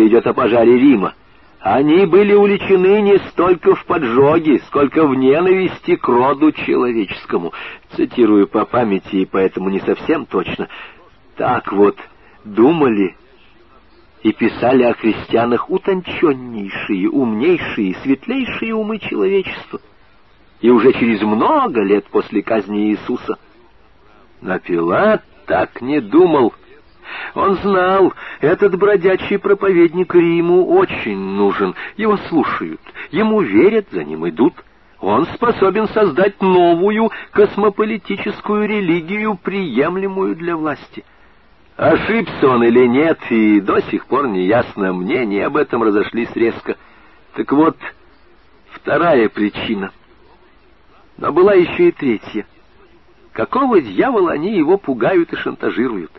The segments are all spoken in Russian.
Дело идет о пожаре Рима. Они были уличены не столько в поджоге, сколько в ненависти к роду человеческому. Цитирую по памяти, и поэтому не совсем точно. Так вот, думали и писали о христианах утонченнейшие, умнейшие, светлейшие умы человечества. И уже через много лет после казни Иисуса. Но Пилат так не думал. Он знал, этот бродячий проповедник Риму очень нужен. Его слушают, ему верят, за ним идут. Он способен создать новую космополитическую религию, приемлемую для власти. Ошибся он или нет, и до сих пор не ясно, мнения об этом разошлись резко. Так вот, вторая причина. Но была еще и третья. Какого дьявола они его пугают и шантажируют?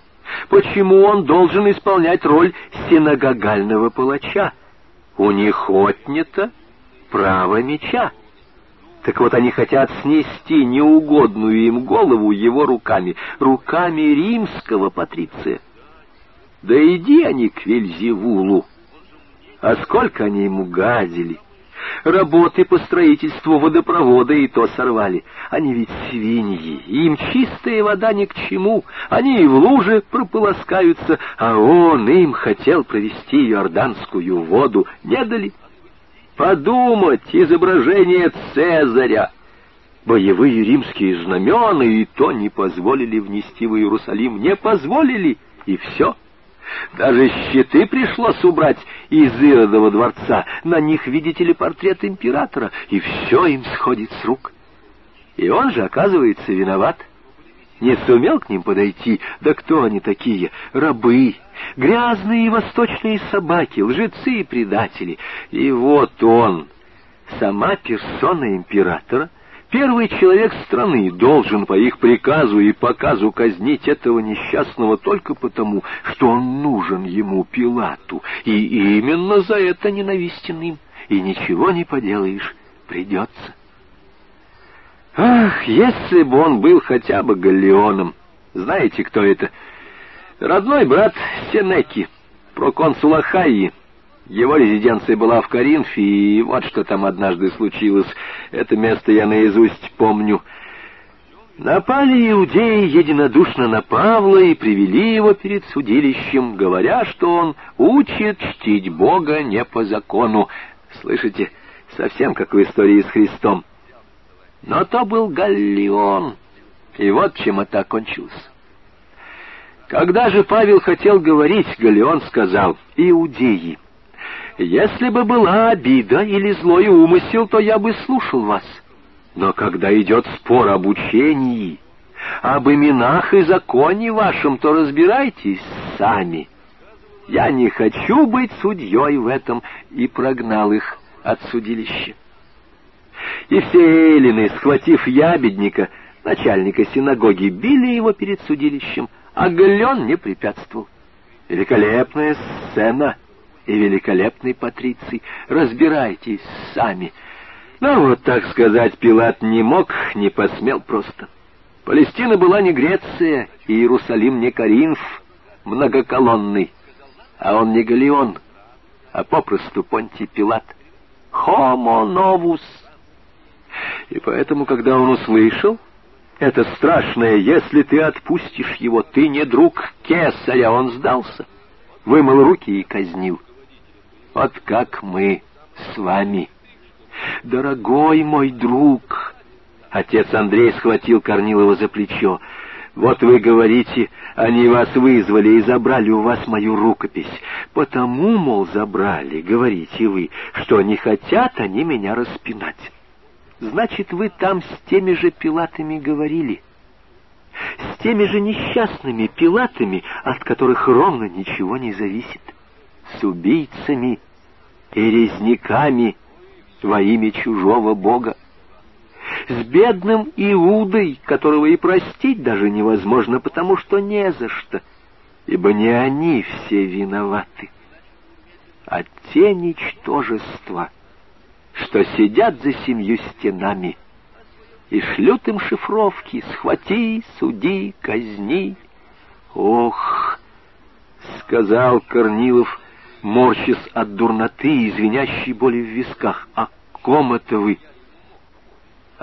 Почему он должен исполнять роль синагогального палача? У них отнято право меча. Так вот они хотят снести неугодную им голову его руками, руками римского патриция. Да иди они к Вельзевулу. А сколько они ему гадили! Работы по строительству водопровода и то сорвали. Они ведь свиньи, им чистая вода ни к чему. Они и в луже прополоскаются, а он им хотел провести иорданскую воду. Не дали. Подумать, изображение Цезаря. Боевые римские знамена и то не позволили внести в Иерусалим. Не позволили, и все. — даже щиты пришлось убрать из Иродова дворца. На них, видите ли, портрет императора, и все им сходит с рук. И он же, оказывается, виноват. Не сумел к ним подойти. Да кто они такие? Рабы, грязные восточные собаки, лжецы и предатели. И вот он, сама персона императора — Первый человек страны должен по их приказу и показу казнить этого несчастного только потому, что он нужен ему Пилату, и именно за это ненавистен им, и ничего не поделаешь, придется. Ах, если бы он был хотя бы галеоном! Знаете, кто это? Родной брат Сенеки, проконсул Ахайи, его резиденция была в Коринфе, и вот что там однажды случилось. Это место я наизусть помню. Напали иудеи единодушно на Павла и привели его перед судилищем, говоря, что он учит чтить Бога не по закону. Слышите, совсем как в истории с Христом. Но то был Галлион, и вот чем это окончилось. Когда же Павел хотел говорить, Галлион сказал, «Иудеи, если бы была обида или злой умысел, то я бы слушал вас. Но когда идет спор об учении, об именах и законе вашем, то разбирайтесь сами. Я не хочу быть судьей в этом, и прогнал их от судилища. И все эллины, схватив ябедника, начальника синагоги, били его перед судилищем, а Галлен не препятствовал. Великолепная сцена — и великолепный Патриций. Разбирайтесь сами. Ну, вот так сказать, Пилат не мог, не посмел просто. Палестина была не Греция, и Иерусалим не Каринф, многоколонный, а он не Галеон, а попросту Понтий Пилат. Homo novus. И поэтому, когда он услышал это страшное, если ты отпустишь его, ты не друг кесаря, он сдался, вымыл руки и казнил. Вот как мы с вами. Дорогой мой друг, отец Андрей схватил Корнилова за плечо. Вот вы говорите, они вас вызвали и забрали у вас мою рукопись. Потому, мол, забрали, говорите вы, что не хотят они меня распинать. Значит, вы там с теми же пилатами говорили. С теми же несчастными пилатами, от которых ровно ничего не зависит с убийцами и резняками во имя чужого Бога, с бедным Иудой, которого и простить даже невозможно, потому что не за что, ибо не они все виноваты, а те ничтожества, что сидят за семью стенами и шлют им шифровки «Схвати, суди, казни». Ох, — сказал Корнилов, морщась от дурноты и звенящей боли в висках. «О ком это вы?»